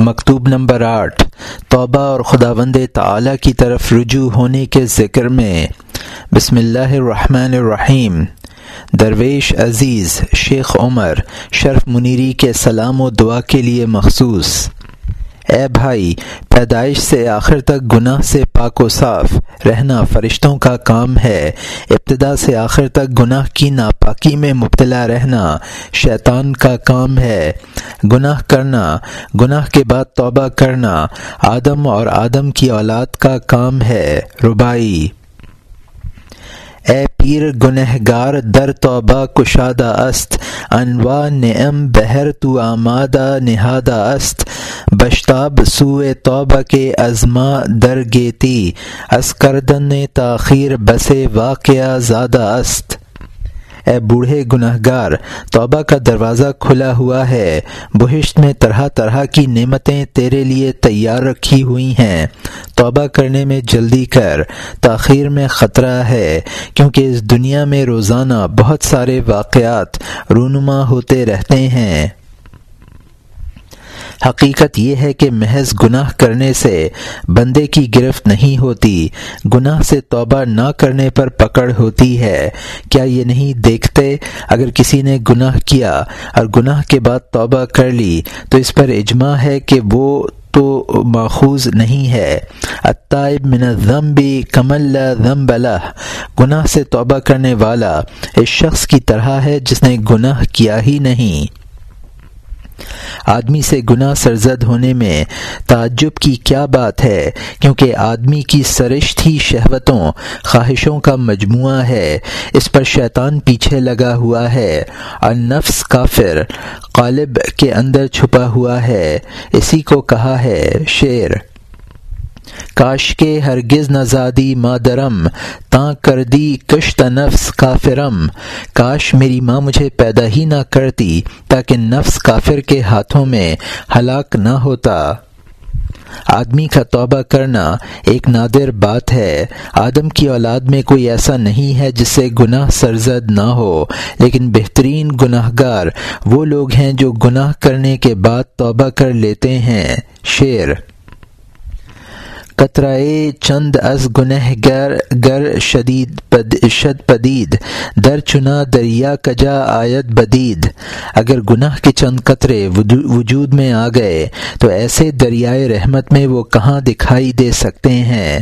مکتوب نمبر آٹھ، توبہ اور خدا وند تعلیٰ کی طرف رجوع ہونے کے ذکر میں۔ بسم اللہ الرحمن الرحیم۔ درویش عزیز، شیخ عمر، شرف منیری کے سلام و دعا کے لیے مخصوص۔ اے بھائی، پیدائش سے آخر تک گناہ سے پاک و صاف رہنا فرشتوں کا کام ہے۔ ابتدا سے آخر تک گناہ کی ناپاکی میں مبتلا رہنا شیطان کا کام ہے۔ گناہ کرنا، گناہ کے بعد توبہ کرنا آدم اور آدم کی اولاد کا کام ہے۔ ربائی اے پیر گنہگار، در توبہ کشادہ است انوا نعم بہر تو آمادہ نہادہ است۔ بشتاب سوئے توبہ کے ازما در گیتی از کردن تاخیر بسے واقعہ زادہ است۔ اے بوڑھے گناہ گار توبہ کا دروازہ کھلا ہوا ہے۔ بہشت میں طرح طرح کی نعمتیں تیرے لیے تیار رکھی ہوئی ہیں۔ توبہ کرنے میں جلدی کر، تاخیر میں خطرہ ہے، کیونکہ اس دنیا میں روزانہ بہت سارے واقعات رونما ہوتے رہتے ہیں۔ حقیقت یہ ہے کہ محض گناہ کرنے سے بندے کی گرفت نہیں ہوتی، گناہ سے توبہ نہ کرنے پر پکڑ ہوتی ہے۔ کیا یہ نہیں دیکھتے؟ اگر کسی نے گناہ کیا اور گناہ کے بعد توبہ کر لی، تو اس پر اجماع ہے کہ وہ تو ماخوذ نہیں ہے۔ اتائب من الذنبی کمل ذنب له گناہ سے توبہ کرنے والا اس شخص کی طرح ہے جس نے گناہ کیا ہی نہیں۔ آدمی سے گناہ سرزد ہونے میں تعجب کی کیا بات ہے؟ کیونکہ آدمی کی سرشت ہی شہوتوں، خواہشوں کا مجموعہ ہے۔ اس پر شیطان پیچھے لگا ہوا ہے۔ اور نفس کافر، قالب کے اندر چھپا ہوا ہے۔ اسی کو کہا ہے شعر کاش کے ہرگز نزادی مادرم تاں کر دی کشت نفس کافرم۔ کاش میری ماں مجھے پیدا ہی نہ کرتی، تاکہ نفس کافر کے ہاتھوں میں ہلاک نہ ہوتا۔ آدمی کا توبہ کرنا ایک نادر بات ہے۔ آدم کی اولاد میں کوئی ایسا نہیں ہے جس سے گناہ سرزد نہ ہو، لیکن بہترین گناہ گار وہ لوگ ہیں جو گناہ کرنے کے بعد توبہ کر لیتے ہیں۔ شعر قطرائے چند از گنہ گر گر شدید پد شد پدید، در چنا دریا کجا آیت بدید۔ اگر گناہ کے چند قطرے وجود میں آ گئے، تو ایسے دریائے رحمت میں وہ کہاں دکھائی دے سکتے ہیں؟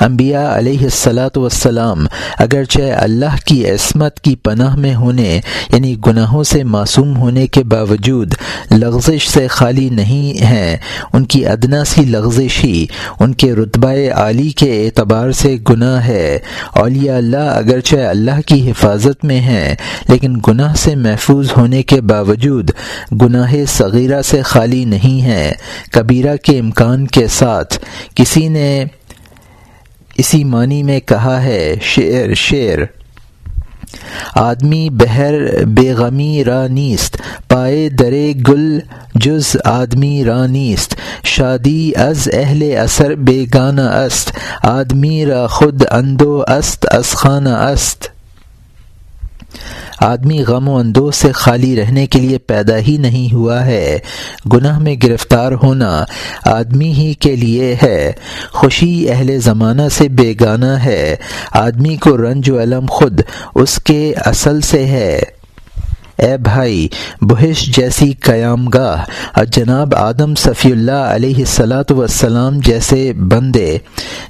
انبیاء علیہ السلاۃ والسلام اگرچہ اللہ کی عصمت کی پناہ میں ہونے یعنی گناہوں سے معصوم ہونے کے باوجود لغزش سے خالی نہیں ہیں ان کی ادنا سی لغزش ہی ان کے رتبہ عالی کے اعتبار سے گناہ ہے۔ اولیاء اللہ اگرچہ اللہ کی حفاظت میں ہیں، لیکن گناہ سے محفوظ ہونے کے باوجود گناہ صغیرہ سے خالی نہیں ہیں کبیرہ کے امکان کے ساتھ کسی نے اسی معنی میں کہا ہے، شعر شعر۔ آدمی بہر بے غمی رانیست پائے درے گل جز آدمی را نیست۔ شادی از اہل اثر بے است، آدمی را خود اندو است، از خانہ است۔ آدمی غم و اندوز سے خالی رہنے کے لیے پیدا ہی نہیں ہوا ہے۔ گناہ میں گرفتار ہونا آدمی ہی کے لیے ہے۔ خوشی اہل زمانہ سے بیگانہ ہے۔ آدمی کو رنج و علم خود اس کے اصل سے ہے۔ اے بھائی، بہش جیسی قیام گاہ اور جناب آدم صفی اللہ علیہ السلاۃ وسلام جیسے بندے،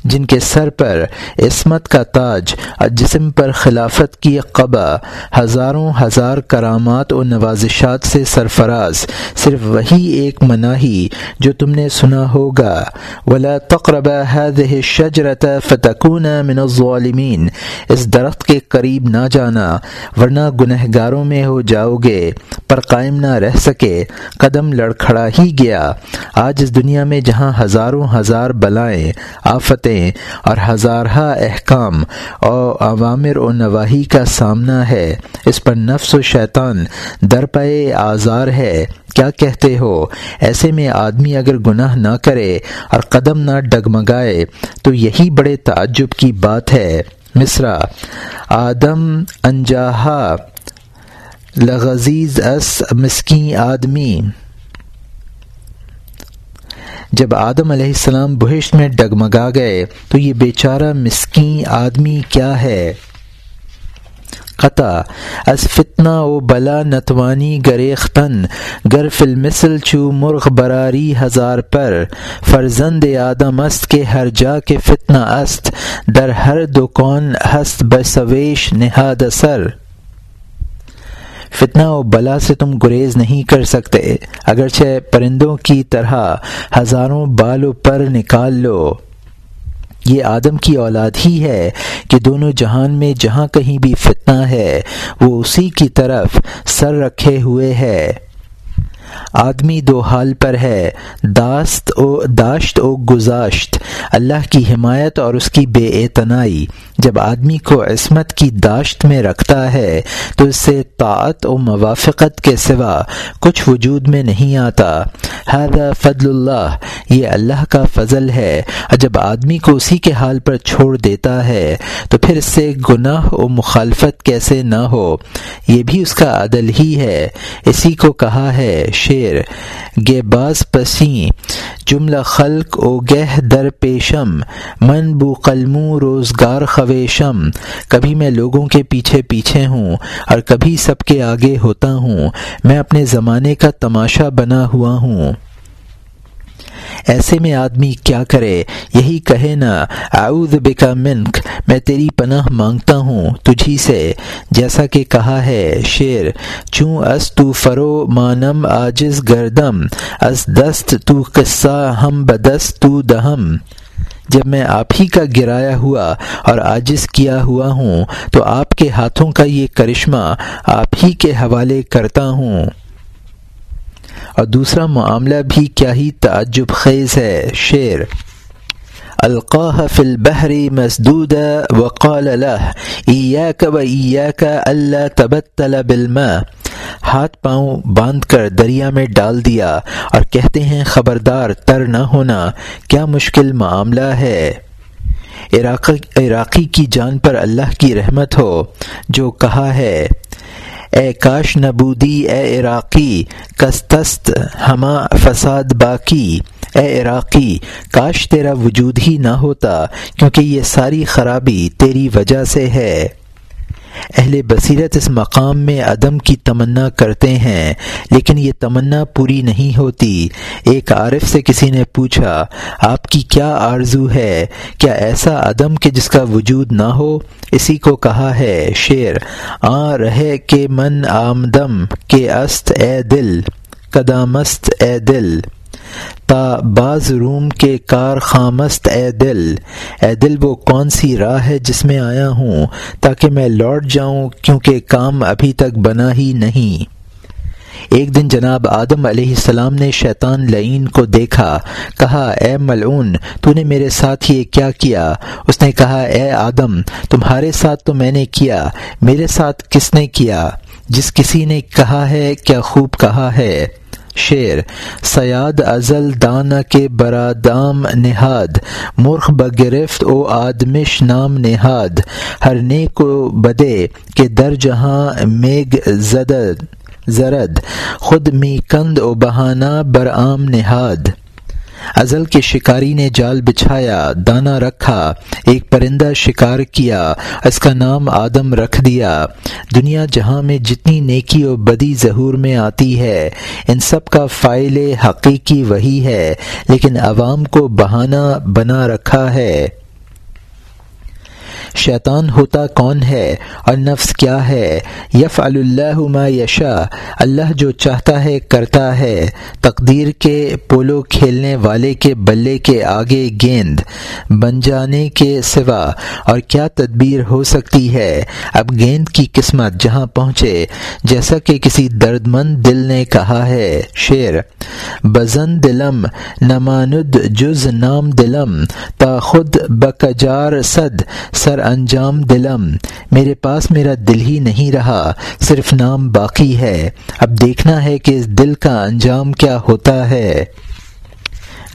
جن کے سر پر عصمت کا تاج اور جسم پر خلافت کی قبا، ہزاروں ہزار کرامات و نوازشات سے سرفراز، صرف وہی ایک مناہی جو تم نے سنا ہوگا۔ ولا تقرب هذه الشجرة فتكون من الظالمین اس درخت کے قریب نہ جانا، ورنہ گنہ گاروں میں ہو جا۔ جاؤ گے پر قائم نہ رہ سکے، قدم لڑکھڑا ہی گیا۔ آج اس دنیا میں جہاں ہزاروں ہزار بلائیں، آفتیں اور ہزارہ احکام اور عوامر و نواحی کا سامنا ہے، اس پر نفس و شیطان درپے آزار ہے۔ کیا کہتے ہو؟ ایسے میں آدمی اگر گناہ نہ کرے اور قدم نہ ڈگمگائے، تو یہی بڑے تعجب کی بات ہے۔ مصرا، آدم انجاہا۔ لغزیز اس مسکین آدمی۔ جب آدم علیہ السلام بہشت میں ڈگمگا گئے، تو یہ بیچارہ مسکین آدمی کیا ہے؟ قطع۔ از فتنہ و بلا نتوانی گریختن۔ گر فلمسل چو مرغ براری ہزار پر۔ فرزند آدم است کے ہر جا کے فتنہ است۔ در ہر دکان ہست بسویش نہاد سر۔ فتنہ و بلا سے تم گریز نہیں کر سکتے۔ اگرچہ پرندوں کی طرح ہزاروں بال و پر نکال لو۔ یہ آدم کی اولاد ہی ہے کہ دونوں جہان میں جہاں کہیں بھی فتنہ ہے، وہ اسی کی طرف سر رکھے ہوئے ہے۔ آدمی دو حال پر ہے، داست و داشت و گزاشت۔ اللہ کی حمایت اور اس کی بے اعتنائی۔ جب آدمی کو عصمت کی داشت میں رکھتا ہے، تو اس سے طاعت و موافقت کے سوا کچھ وجود میں نہیں آتا۔ ہر فضل اللہ، یہ اللہ کا فضل ہے۔ اور جب آدمی کو اسی کے حال پر چھوڑ دیتا ہے، تو پھر اس سے گناہ و مخالفت کیسے نہ ہو؟ یہ بھی اس کا عدل ہی ہے۔ اسی کو کہا ہے شیر گے باز پسی، جملہ خلق او گہ در پیشم، من بو قلمو روزگار خویشم کبھی میں لوگوں کے پیچھے پیچھے ہوں اور کبھی سب کے آگے ہوتا ہوں، میں اپنے زمانے کا تماشا بنا ہوا ہوں۔ ایسے میں آدمی کیا کرے؟ یہی کہے نا، اعوذ بکا منک، میں تیری پناہ مانگتا ہوں تجھی سے۔ جیسا کہ کہا ہے شیر چوں اس تو فرو مانم آجز گردم اس دست تو قصہ ہم بدست تو دہم۔ جب میں آپ ہی کا گرایا ہوا اور عاجز کیا ہوا ہوں، تو آپ کے ہاتھوں کا یہ کرشمہ آپ ہی کے حوالے کرتا ہوں۔ اور دوسرا معاملہ بھی کیا ہی تعجب خیز ہے، شعر۔ القاح فی البحر مسدود وقال له، ایاک و ایاک تبتل بالماء ہاتھ پاؤں باندھ کر دریا میں ڈال دیا اور کہتے ہیں، خبردار، تر نہ ہونا، کیا مشکل معاملہ ہے؟ عراقی کی جان پر اللہ کی رحمت ہو، جو کہا ہے، اے کاش نبودی، اے عراقی، کستست، ہما فساد باقی۔ اے عراقی، کاش تیرا وجود ہی نہ ہوتا، کیونکہ یہ ساری خرابی تیری وجہ سے ہے۔ اہل بصیرت اس مقام میں عدم کی تمنا کرتے ہیں، لیکن یہ تمنا پوری نہیں ہوتی۔ ایک عارف سے کسی نے پوچھا، آپ کی کیا آرزو ہے؟ کیا ایسا عدم کہ جس کا وجود نہ ہو؟ اسی کو کہا ہے شعر، آ رہے کہ من آمدم کے است اے دل، قدامست اے دل۔ تا بعض روم کے کار خامست اے دل اے دل وہ کون سی راہ ہے جس میں آیا ہوں تاکہ میں لوٹ جاؤں کیونکہ کام ابھی تک بنا ہی نہیں۔ ایک دن جناب آدم علیہ السلام نے شیطان لعین کو دیکھا، کہا، اے ملعون، تو نے میرے ساتھ یہ کیا کیا؟ اس نے کہا، اے آدم، تمہارے ساتھ تو میں نے کیا، میرے ساتھ کس نے کیا؟ جس کسی نے کہا ہے، کیا خوب کہا ہے؟ شعر، سیاد ازل دانہ کے برادام نہاد، مرخ بگرفت او آدمش نام نہاد، ہر نیک و بدے کے در جہاں میگ زدد، زرد، خود می کند و بہانہ برآم نہاد۔ ازل کے شکاری نے جال بچھایا، دانا رکھا، ایک پرندہ شکار کیا، اس کا نام آدم رکھ دیا۔ دنیا جہاں میں جتنی نیکی اور بدی ظہور میں آتی ہے، ان سب کا فائل حقیقی وہی ہے، لیکن عوام کو بہانہ بنا رکھا ہے۔ شیطان ہوتا کون ہے اور نفس کیا ہے؟ یف اللہ ما یشا اللہ جو چاہتا ہے کرتا ہے۔ تقدیر کے پولو کھیلنے والے کے بلے کے آگے گیند، بن جانے کے سوا۔ اور کیا تدبیر ہو سکتی ہے؟ اب گیند کی قسمت جہاں پہنچے، جیسا کہ کسی درد مند دل نے کہا ہے۔ شعر، بزن دلم، نماند جز نام دلم، تا خود بکجار صد، سر انجام دلم۔ میرے پاس میرا دل ہی نہیں رہا، صرف نام باقی ہے۔ اب دیکھنا ہے کہ اس دل کا انجام کیا ہوتا ہے۔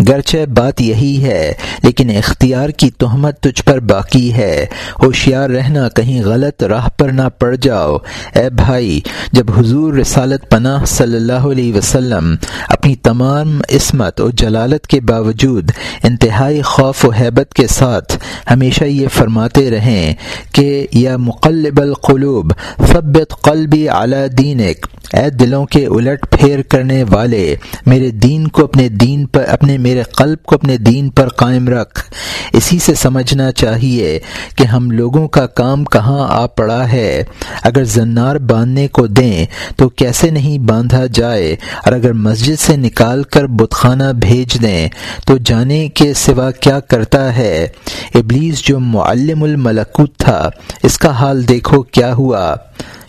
گرچہ بات یہی ہے، لیکن اختیار کی تہمت تجھ پر باقی ہے۔ ہوشیار رہنا، کہیں غلط راہ پر نہ پڑ جاؤ۔ اے بھائی، جب حضور رسالت پناہ صلی اللہ علیہ وسلم اپنی تمام عصمت اور جلالت کے باوجود انتہائی خوف و حیبت کے ساتھ ہمیشہ یہ فرماتے رہیں کہ یا مقلب القلوب، ثبت قلبی اعلیٰ دینک۔ اے دلوں کے الٹ پھیر کرنے والے، میرے دین کو اپنے دین پر، اپنے میرے قلب کو اپنے دین پر قائم رکھ۔ اسی سے سمجھنا چاہیے کہ ہم لوگوں کا کام کہاں آ پڑا ہے۔ اگر زنار باندھنے کو دیں تو کیسے نہیں باندھا جائے؟ اور اگر مسجد سے نکال کر بتخانہ بھیج دیں تو جانے کے سوا کیا کرتا ہے؟ ابلیس جو معلم الملکوت تھا، اس کا حال دیکھو کیا ہوا۔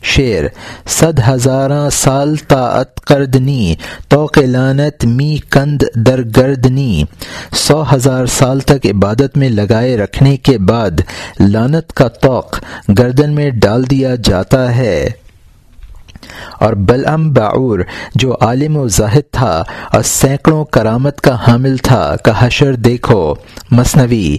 شعر، صد ہزاراں سال طاعت کردنی توق لانت می کند در گردنی۔ سو ہزار سال تک عبادت میں لگائے رکھنے کے بعد لانت کا توق گردن میں ڈال دیا جاتا ہے۔ اور بلعم باعور جو عالم و زاہد تھا اور سینکڑوں کرامت کا حامل تھا، کا حشر دیکھو۔ مصنوی،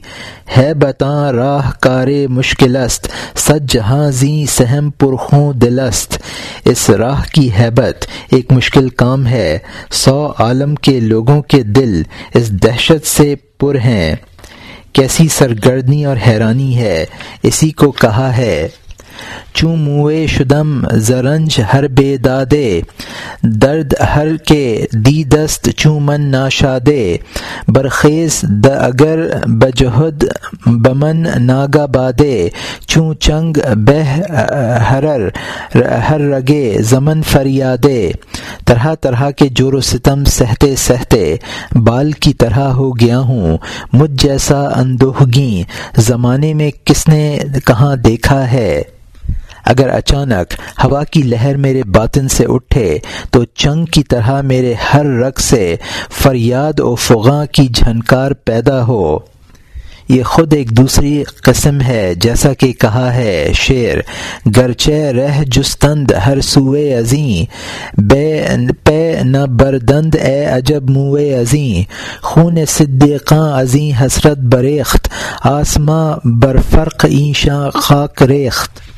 ہے بتاں راہ کار مشکلست سد جہاں زی سہم پرخوں دلست۔ اس راہ کی حیبت ایک مشکل کام ہے۔ سو عالم کے لوگوں کے دل اس دہشت سے پر ہیں۔ کیسی سرگردنی اور حیرانی ہے۔ اسی کو کہا ہے۔ چوں موئے شدم زرنج ہر بے دادے، درد ہر کے دی دست چوں من ناشادے، برخیز د اگر بجہد بمن ناگا بادے، چوں چنگ بہ ہرر ہر رگے زمن فریادے۔ طرح طرح کے جور و ستم سہتے سہتے، بال کی طرح ہو گیا ہوں، مجھ جیسا اندوہگی زمانے میں کس نے کہاں دیکھا ہے؟ اگر اچانک ہوا کی لہر میرے باطن سے اٹھے تو چنگ کی طرح میرے ہر رگ سے فریاد و فغاں کی جھنکار پیدا ہو۔ یہ خود ایک دوسری قسم ہے، جیسا کہ کہا ہے شعر، گرچہ رہ جستند ہر سوئے ازیں، بے پے نہ بردند اے عجب موئے ازیں، خون صدیقاں ازیں حسرت بریخت، آسماں برفرق ایشاں خاک ریخت۔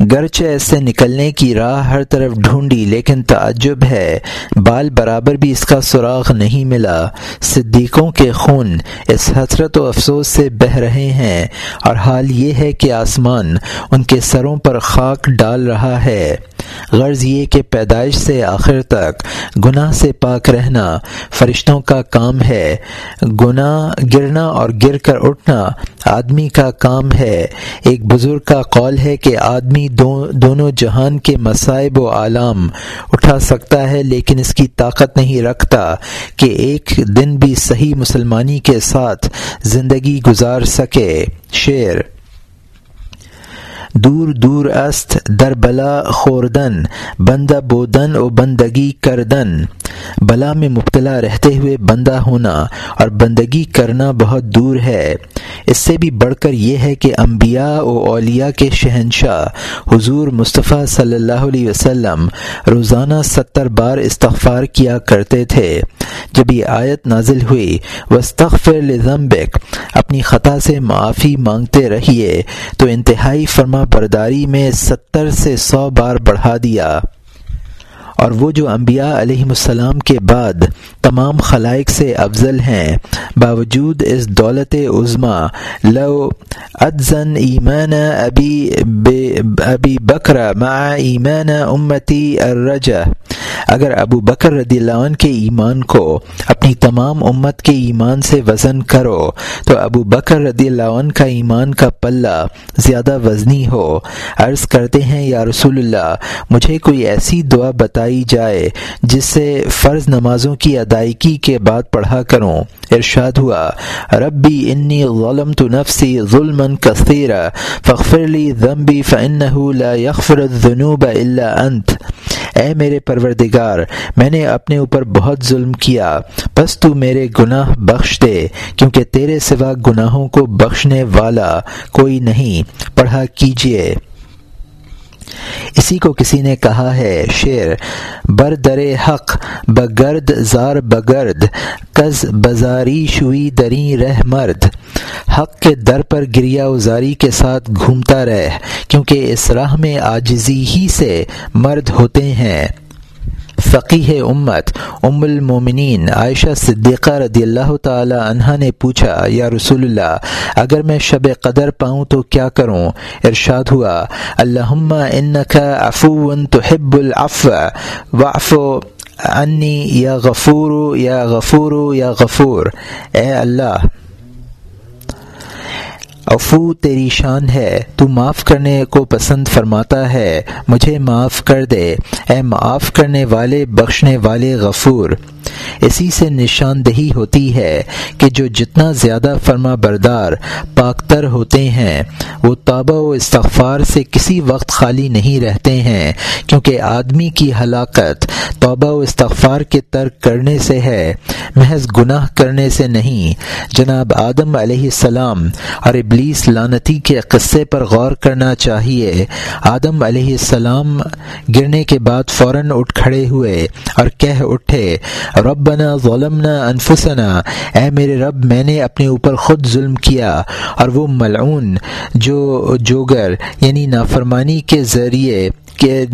گرچہ اس سے نکلنے کی راہ ہر طرف ڈھونڈی، لیکن تعجب ہے۔ بال برابر بھی اس کا سراغ نہیں ملا۔ صدیقوں کے خون اس حسرت و افسوس سے بہہ رہے ہیں۔ اور حال یہ ہے کہ آسمان ان کے سروں پر خاک ڈال رہا ہے۔ غرض یہ کہ پیدائش سے آخر تک گناہ سے پاک رہنا فرشتوں کا کام ہے۔ گناہ گرنا اور گر کر اٹھنا آدمی کا کام ہے۔ ایک بزرگ کا قول ہے کہ آدمی دو دونوں جہان کے مصائب و عالم اٹھا سکتا ہے، لیکن اس کی طاقت نہیں رکھتا کہ ایک دن بھی صحیح مسلمانی کے ساتھ زندگی گزار سکے۔ شعر دور دور است در بلا خوردن بندہ بودن و بندگی کردن. بلا میں مبتلا رہتے ہوئے بندہ ہونا اور بندگی کرنا بہت دور ہے۔ اس سے بھی بڑھ کر یہ ہے کہ انبیاء و اولیاء کے شہنشاہ حضور مصطفیٰ صلی اللہ علیہ وسلم روزانہ ستر بار استغفار کیا کرتے تھے۔ جب یہ آیت نازل ہوئی وسطر لزمبک اپنی خطا سے معافی مانگتے رہیے، تو انتہائی فرما برداری میں ستر سے سو بار بڑھا دیا۔ اور وہ جو انبیاء علیہ السلام کے بعد تمام خلائق سے افضل ہیں، باوجود اس دولت عظما لو ادزن ایمان ابی ابی بکر مع ایمان امتی الرجہ۔ اگر ابو بکر رضی اللہ عنہ کے ایمان کو اپنی تمام امت کے ایمان سے وزن کرو، تو ابو بکر رضی اللہ عنہ کا ایمان کا پلہ زیادہ وزنی ہو۔ عرض کرتے ہیں، یا رسول اللہ، مجھے کوئی ایسی دعا بتائی جائے، جس سے فرض نمازوں کی ادائیگی کے بعد پڑھا کروں۔ ارشاد ہوا، ربی انی غلم تو نفسی ظلم کثیر فخرلی ضمبی فن لا یغفر الذنوب الا انت۔ اے میرے پروردگار، میں نے اپنے اوپر بہت ظلم کیا، بس تو میرے گناہ بخش دے، کیونکہ تیرے سوا گناہوں کو بخشنے والا کوئی نہیں۔ پڑھا کیجیے اسی کو کسی نے کہا ہے شیر بر در حق، بگرد زار بگرد کز بزاری شوئی دری رہ مرد۔ حق کے در پر گریا ازاری کے ساتھ گھومتا رہ، کیونکہ اس راہ میں آجزی ہی سے مرد ہوتے ہیں۔ فقی امت ام المومنین عائشہ صدیقہ رضی اللہ تعالی عنہ نے پوچھا، یا رسول اللہ اگر میں شب قدر پاؤں تو کیا کروں؟ ارشاد ہوا، اللہم انکا عفو تحب العفو، وعفو انی یا غفور یا غفور یا غفور۔ اے اللہ افو تیری شان ہے، تو معاف کرنے کو پسند فرماتا ہے، مجھے معاف کر دے۔ اے معاف کرنے والے، بخشنے والے غفور۔ اسی سے نشاندہی ہوتی ہے کہ جو جتنا زیادہ فرما بردار پاکتر ہوتے ہیں، وہ توبہ و استغفار سے کسی وقت خالی نہیں رہتے ہیں، کیونکہ آدمی کی ہلاکت توبہ و استغفار کے ترک کرنے سے ہے، محض گناہ کرنے سے نہیں۔ جناب آدم علیہ السلام اور ابلیس لانتی کے قصے پر غور کرنا چاہیے۔ آدم علیہ السلام گرنے کے بعد فوراً اٹھ کھڑے ہوئے اور کہہ اٹھے، رب ربنا ظلمنا انفسنا۔ اے میرے رب، میں نے اپنے اوپر خود ظلم کیا اور وہ ملعون، جو جوگر یعنی نافرمانی کے ذریعے کہ،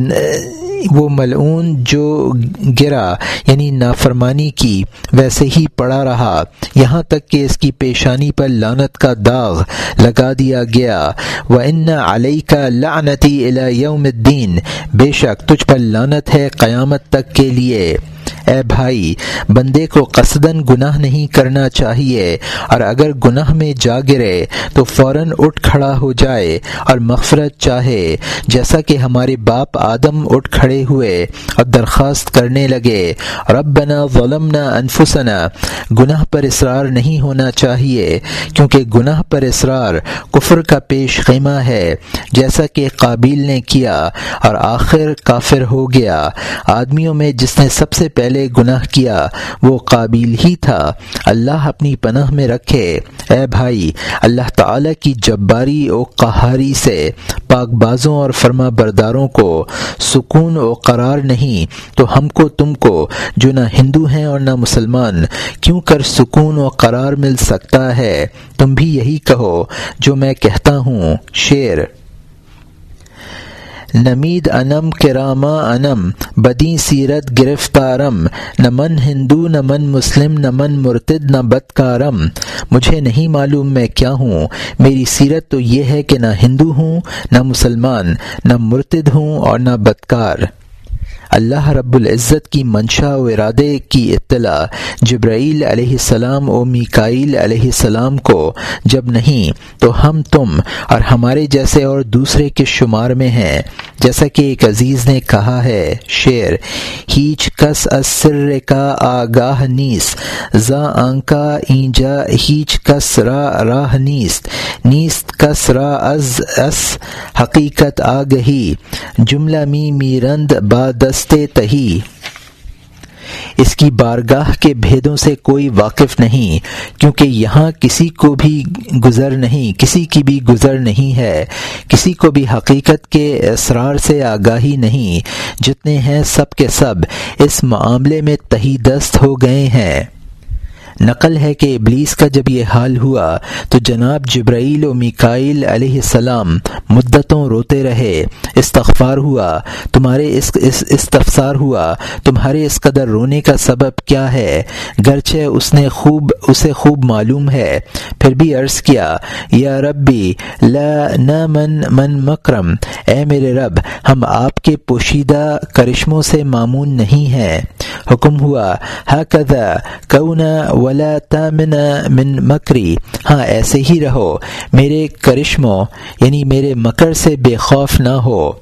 وہ ملعون جو گرا یعنی نافرمانی کی، ویسے ہی پڑا رہا۔ یہاں تک کہ اس کی پیشانی پر لانت کا داغ لگا دیا گیا۔ وہ ان علیہ کا لعنتی یوم الدین بے شک تجھ پر لانت ہے قیامت تک کے لیے۔ اے بھائی، بندے کو قصدن گناہ نہیں کرنا چاہیے، اور اگر گناہ میں جا گرے تو فوراً اٹھ کھڑا ہو جائے اور مغفرت چاہے، جیسا کہ ہمارے باپ آدم اٹھ کھڑے ہوئے اور درخواست کرنے لگے، ربنا ظلمنا انفسنا. گناہ پر اصرار نہیں ہونا چاہیے، کیونکہ گناہ پر اصرار کفر کا پیش خیمہ ہے، جیسا کہ قابل نے کیا اور آخر کافر ہو گیا۔ آدمیوں میں جس نے سب سے پہلے گناہ کیا، وہ قابل ہی تھا۔ اللہ اپنی پناہ میں رکھے۔ اے بھائی، اللہ تعالی کی جباری و قہاری سے پاک بازوں اور فرما برداروں کو سکون و قرار نہیں، تو ہم کو تم کو، جو نہ ہندو ہیں اور نہ مسلمان، کیوں کر سکون و قرار مل سکتا ہے؟ تم بھی یہی کہو، جو میں کہتا ہوں، شعر۔ نمید انم کراما انم، بدی سیرت گرفتارم، نہ من ہندو، نہ من مسلم، نہ من مرتد، نہ بدکارم۔ مجھے نہیں معلوم میں کیا ہوں۔ میری سیرت تو یہ ہے کہ نہ ہندو ہوں، نہ مسلمان، نہ مرتد ہوں اور نہ بدکار۔ اللہ رب العزت کی منشا و ارادے کی اطلاع جبرائیل علیہ السلام و میکائیل علیہ السلام کو، جب نہیں تو ہم تم اور ہمارے جیسے اور دوسرے کے شمار میں ہیں۔ جیسا کہ ایک عزیز نے کہا ہے، شعر، ہیچ کس سر کا آگاہ نیس زا آنکا اینجا، ہیچ کس را راہ نیست نیست کس را از اس، حقیقت آگہی، جملہ می میرند بادست تہی۔ اس کی بارگاہ کے بھیدوں سے کوئی واقف نہیں، کیونکہ یہاں کسی کو بھی گزر نہیں، کسی کی بھی گزر نہیں ہے۔ کسی کو بھی حقیقت کے اسرار سے آگاہی نہیں، جتنے ہیں سب کے سب۔ اس معاملے میں تہی دست ہو گئے ہیں۔ نقل ہے کہ ابلیس کا جب یہ حال ہوا تو جناب جبرائیل و میکائل علیہ السلام مدتوں روتے رہے، استغفار ہوا، تمہارے اس استفسار ہوا، تمہارے اس قدر رونے کا سبب کیا ہے؟ گرچہ اس نے خوب اسے خوب معلوم ہے، پھر بھی عرض کیا، یا ربی، لا نہ من من مکرم، اے میرے رب، ہم آپ کے پوشیدہ کرشموں سے معمون نہیں ہیں۔ حکم ہوا حقدا کونا ولا تامن من مکری ہاں ایسے ہی رہو۔ میرے کرشموں یعنی میرے مکر سے بے خوف نہ ہو۔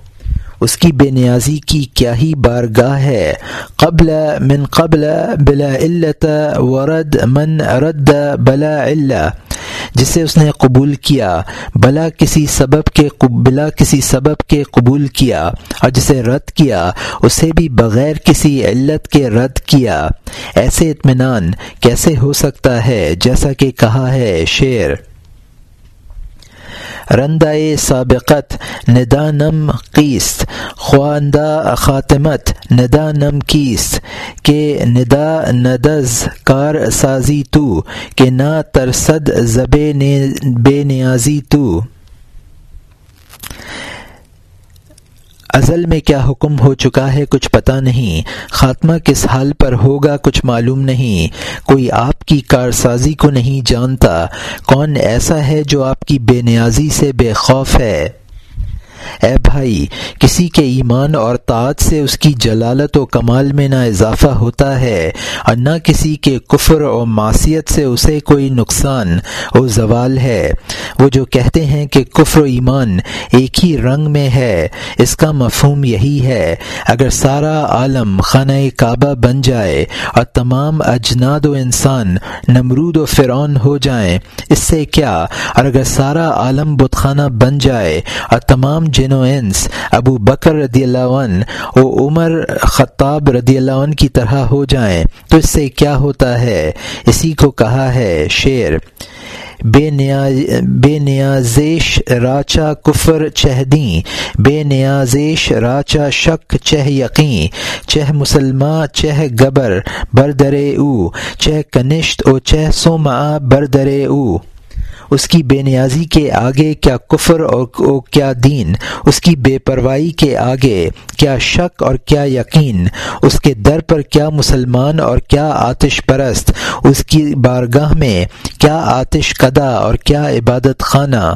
اس کی بے نیازی کی کیا ہی بارگاہ ہے؟ قبل من قبل بلا علت ورد من رد بلا علت۔ جسے اس نے قبول کیا، بلا کسی سبب کے بلا کسی سبب کے قبول کیا اور جسے رد کیا، اسے بھی بغیر کسی علت کے رد کیا۔ ایسے اطمینان کیسے ہو سکتا ہے؟ جیسا کہ کہا ہے شعر۔ رندہ سابقت ندا نم قیست خواندہ خاتمت ندا نم کیست کہ ندا ندز کار سازی تو، کہ نہ ترسد زب بے نیازی تو۔ ازل میں کیا حکم ہو چکا ہے کچھ پتہ نہیں۔ خاتمہ کس حال پر ہوگا کچھ معلوم نہیں۔ کوئی آپ کی کارسازی کو نہیں جانتا۔ کون ایسا ہے جو آپ کی بے نیازی سے بے خوف ہے؟ اے بھائی، کسی کے ایمان اور طاعت سے اس کی جلالت و کمال میں نہ اضافہ ہوتا ہے اور نہ کسی کے کفر و معصیت سے اسے کوئی نقصان و زوال ہے۔ وہ جو کہتے ہیں کہ کفر و ایمان ایک ہی رنگ میں ہے، اس کا مفہوم یہی ہے۔ اگر سارا عالم خانہ کعبہ بن جائے اور تمام اجناد و انسان نمرود و فرعون ہو جائیں، اس سے کیا؟ اور اگر سارا عالم بت خانہ بن جائے اور تمام جن و انس ابو بکر رضی اللہ عنہ و عمر خطاب رضی اللہ عنہ کی طرح ہو جائیں۔ تو اس سے کیا ہوتا ہے؟ اسی کو کہا ہے شعر۔ بے نیاز، بے نیازیش راچا کفر چہدیں بے نیازیش راچا شک چہ یقیں۔ چہ مسلمہ چہ گبر بردرے او۔ چہ کنشت او چہ سوما بردرے او۔ اس کی بے نیازی کے آگے کیا کفر اور کیا دین؟ اس کی بے پرواہی کے آگے کیا شک اور کیا یقین؟ اس کے در پر کیا مسلمان اور کیا آتش پرست؟ اس کی بارگاہ میں کیا آتش کدا اور کیا عبادت خانہ؟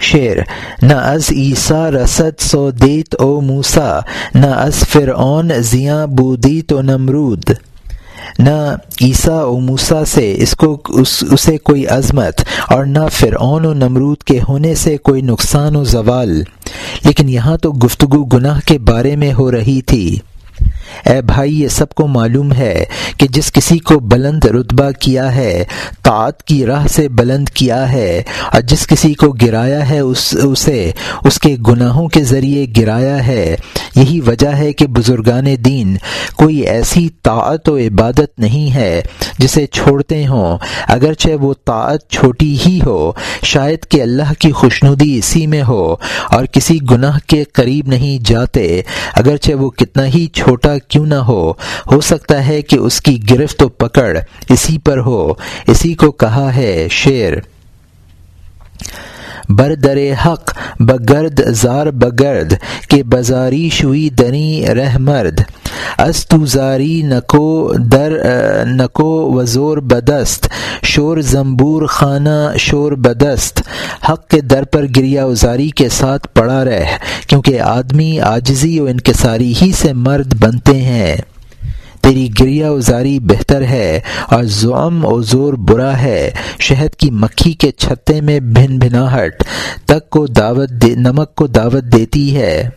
شعر، نہ از عیسیٰ رسد سو دیت او موسا نہ از فرعون زیاں بودیت و نمرود۔ نہ عیسیٰ و موسا سے اس کو اس اسے کوئی عظمت اور نہ فرعون و نمرود کے ہونے سے کوئی نقصان و زوال۔ لیکن یہاں تو گفتگو گناہ کے بارے میں ہو رہی تھی۔ اے بھائی، یہ سب کو معلوم ہے کہ جس کسی کو بلند رتبہ کیا ہے، طاعت کی راہ سے بلند کیا ہے، اور جس کسی کو گرایا ہے، اس، اسے، اس کے گناہوں کے ذریعے گرایا ہے۔ یہی وجہ ہے کہ بزرگان دین، کوئی ایسی طاعت و عبادت نہیں ہے جسے چھوڑتے ہوں۔ اگرچہ وہ طاعت چھوٹی ہی ہو، شاید کہ اللہ کی خوشنودی اسی میں ہو، اور کسی گناہ کے قریب نہیں جاتے۔ اگرچہ وہ کتنا ہی چھوٹا کیوں نہ ہو؟ ہو سکتا ہے کہ اس کی گرفت و پکڑ اسی پر ہو۔ اسی کو کہا ہے شعر۔ بر در حق، بگرد زار بگرد، کہ بازاری شوئی دنی رہ مرد۔ از تو زاری نکو در نکو وزور بدست. شور زمبور خانہ شور بدست. حق کے در پر گریا ازاری کے ساتھ پڑا رہ، کیونکہ آدمی آجزی و انکساری ہی سے مرد بنتے ہیں۔ تیری گریا ازاری بہتر ہے، اور زعم و زور برا ہے۔ شہد کی مکھی کے چھتے میں بھن بھناہٹ، تک کو دعوت نمک کو دعوت دیتی ہے۔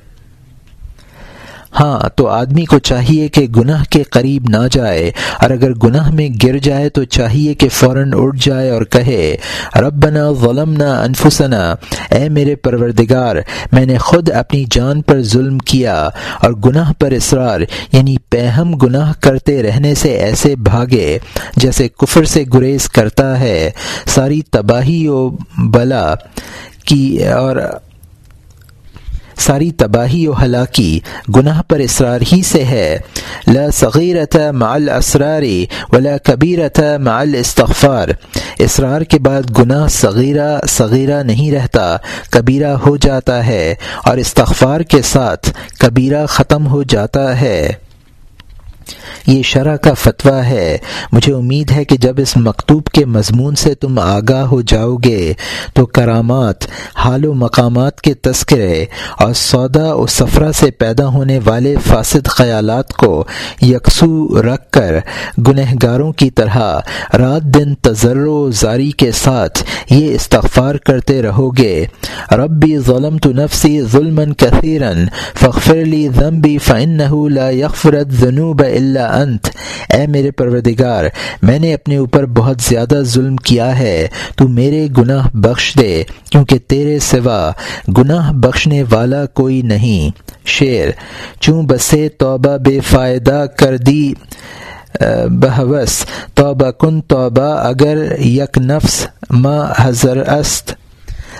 ہاں تو آدمی کو چاہیے کہ گناہ کے قریب نہ جائے۔ اور اگر گناہ میں گر جائے تو چاہیے کہ فوراً اٹھ جائے اور کہے، ربنا ظلمنا انفسنا۔ اے میرے پروردگار، میں نے خود اپنی جان پر ظلم کیا اور گناہ پر اصرار یعنی پہم گناہ کرتے رہنے سے ایسے بھاگے جیسے کفر سے گریز کرتا ہے۔ ساری تباہی و بلا کی اور ساری تباہی و ہلاکی گناہ پر اصرار ہی سے ہے۔ لا صغیرت مع الاسرار ولا کبیرت مع الاستغفار۔ اصرار کے بعد گناہ صغیرہ صغیرہ نہیں رہتا، کبیرہ ہو جاتا ہے اور استغفار کے ساتھ کبیرہ ختم ہو جاتا ہے۔ یہ شرح کا فتویٰ ہے۔ مجھے امید ہے کہ جب اس مکتوب کے مضمون سے تم آگاہ ہو جاؤ گے، تو کرامات، حال و مقامات کے تذکرے اور سودا و سفرہ سے پیدا ہونے والے فاسد خیالات کو یکسو رکھ کر گنہ گاروں کی طرح رات دن تجر و زاری کے ساتھ یہ استغفار کرتے رہو گے۔ ربی ظلم تو نفسی ظلم کثیرن فخرلی ضمبی فن لا یغفرت ذنوب اللہ انت۔ اے میرے پروردگار، میں نے اپنے اوپر بہت زیادہ ظلم کیا ہے۔ تو میرے گناہ بخش دے، کیونکہ تیرے سوا گناہ بخشنے والا کوئی نہیں۔ شعر چوں بسے توبہ بے فائدہ کر دی۔ بہوس، توبہ کن توبہ، اگر یک نفس ما حضر است۔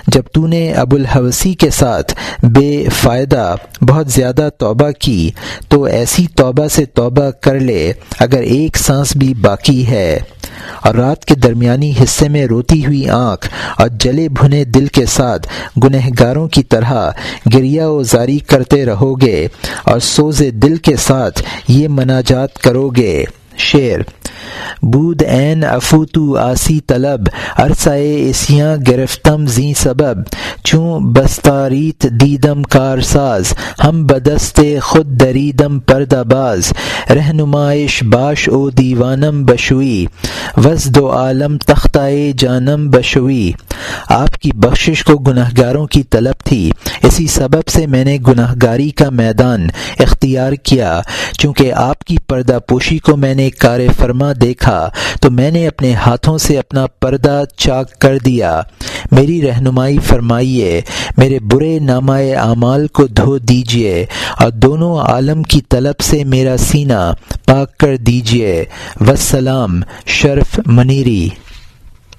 جب تو نے ابو الحوثی کے ساتھ بے فائدہ بہت زیادہ توبہ کی، تو ایسی توبہ سے توبہ کر لے اگر ایک سانس بھی باقی ہے۔ اور رات کے درمیانی حصے میں روتی ہوئی آنکھ اور جلے بھنے دل کے ساتھ گنہ گاروں کی طرح گریا و زاری کرتے رہو گے اور سوز دل کے ساتھ یہ مناجات کرو گے۔ شعر بود این افوتو آسی طلب عرصۂ اسیاں گرفتم زی سبب، چوں بستاریت دیدم کار ساز ہم بدست خود دریدم پردہ باز، رہنمائش باش او دیوانم بشوئی وز دو عالم تختائے جانم بشوئی۔ آپ کی بخشش کو گناہ گاروں کی طلب تھی، اسی سبب سے میں نے گناہ گاری کا میدان اختیار کیا، چونکہ آپ کی پردہ پوشی کو میں نے کار فرما دیکھ دیکھا تو میں نے اپنے ہاتھوں سے اپنا پردہ چاک کر دیا۔ میری رہنمائی فرمائیے، میرے برے نامۂ اعمال کو دھو دیجیے اور دونوں عالم کی طلب سے میرا سینہ پاک کر دیجیے۔ وسلام شرف منیری۔